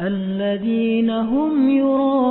الذين هم يرون